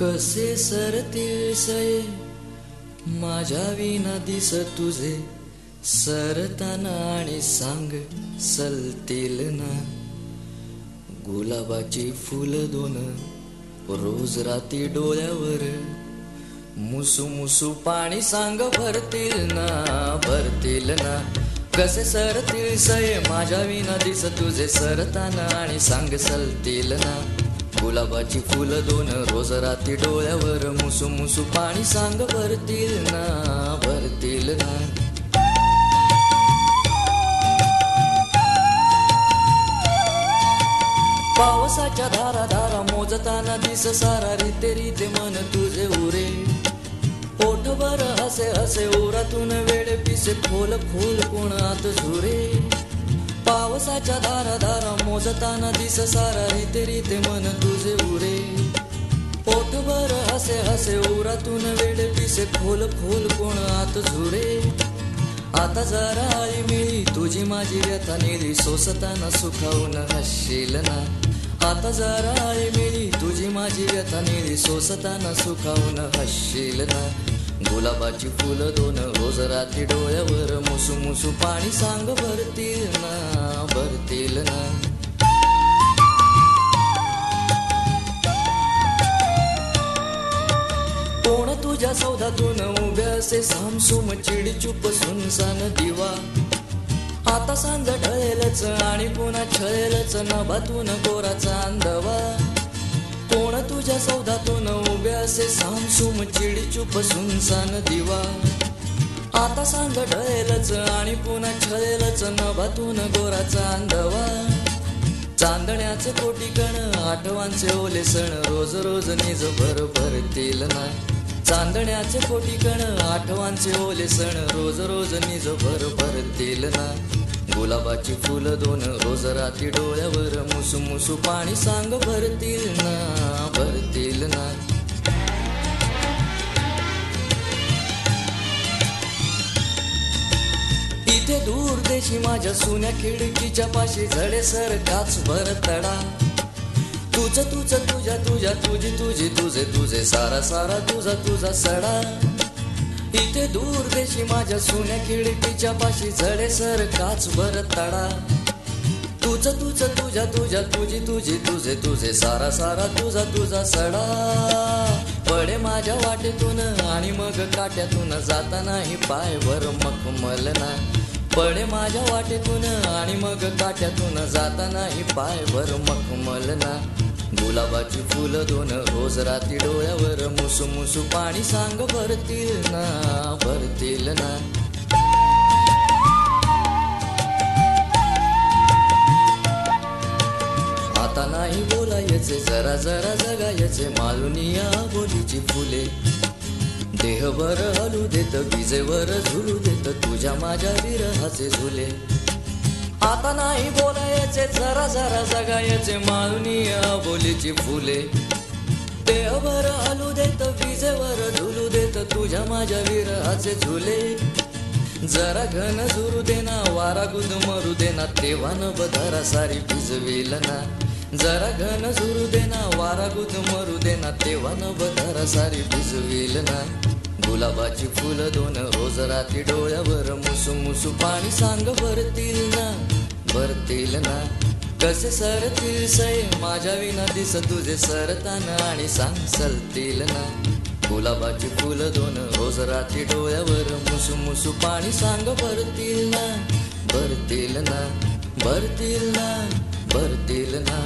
कसे सरतील सये? माझ्या विना दिस तुझे. सरताना आणि सांग सलतील ना. गुलाबाची फुल दोन रोज राती डोळ्यावर. मुसू मुसू पाणी सांग भरतील ना भरतील ना. कसे सरतील सये? माझ्या विना दिस तुझे. सरताना आणि सांग सलतील ना. गुलाबाची फुलं दोन रोज राती डोळ्यावर मुसू मुसू पाणी सांग भरतील ना भरतील ना. पावसाच्या धारा धारा मोजताना दिस सारा रीते रीते मन तुझे उरे. पोटभर हसे हसे ओरातून वेळ पिसे खोल खोल कोणात झुरे. पावसाच्या धारा धारा मोजताना दिस सारा रीते रीते मन तुझे उरे. पोटभर हसे हसे उरातून वेळ पिसे खोल खोल कोणात झुरे आता जरा आळी मिळी तुझी माझी व्यथा निळी सोसताना सुखावून हसशील ना. आता जरा आळी मिळी तुझी माझी व्यथा निळी सोसताना सुखावून हसशील ना. गुलाबाची फुलं दोन रोज रात्री डोळ्यावर मुसू मुसू पाणी सांग भरतील ना भरतील ना. कोण तुझ्या सौदातून उभ्या असे सामसूम चिडचूप सुनसान दिवा? आता सांज ढळेलच आणि पुन्हा छळेलच नभातून कोराचा अंधवा. कोण तुझ्या सौदातून उभ्या असे? सामसूम चिडचूप सुनसान दिवा. आता सांज ढळेलच आणि पुन्हा छळेलच नभातून गोराचा अंधवा. चांदण्याचे कोटी कण आठवांचे ओले सण रोज रोज निज भर भरतील ना चांदण्याचे कोटी कण आठवांचे ओले सण रोज रोज निज भर भरतील ना गुलाबाची फुलं दोन रोज राती डोळ्यावर मुसू मुसू पाणी सांग भरतील ना भरतील ना. इथे दूर देशी माझ्या सुन्या खिडकीच्या पाशी झडे सर काच भर तडा. तुझ तुझ तुझ्या तुझ्या तुझी तुझी तुझे तुझे सारा सारा तुझा तुझा सडा. इथे दूर देशी माझ्या सुन्या खिडकीच्या पाशी झडे सर काच भर तडा. तुझ तुझ तुझ्या तुझ्या तुझी तुझी तुझे तुझे सारा सारा तुझा तुझा सडा. पडे माझ्या वाटेतून आणि मग काट्यातून जाता नाही पाय भर मखमल ना. पडे माझ्या वाटेतून आणि मग काट्यातून जाता नाही पाय भर मखमल ना. गुलाबाची फुलं दोन रोज राती डोळ्यावर मुसू मुसू पाणी सांग भरतील ना भरतील ना. आता नाही बोलायचे जरा जरा जगायचे मालुनिया बोलीची फुले. देहभर हलू देत विजेवर झुलू देत तुझ्या माझ्या विरहाचे झुले. आता नाही बोलायचे जरा जरा जगायचे माळुनी बोलीची फुले. देहभर आलू देत विजेवर झुलू देत तुझ्या माझ्या विरहाचे झुले. जरा घन झुरू देना वारा गुद मरू देना तेव्हा न बधारा सारी भिजवेल ना. जरा घन झुरू देना वारा गुद मरू देना तेव्हा न बधारा सारी भिजवेल ना. गुलाबाची फुलं दोन रोज राती डोळ्यावर मुसू मुसू पाणी सांग भरतील ना भरतील ना. कसे सरतील सय माझ्या विना दिस तुझे सरताना आणि सांग सलतील ना. गुलाबाची फुलं दोन रोज राती डोळ्यावर मुसू मुसू पाणी सांग भरतील ना भरतील ना भरतील ना भरतील ना.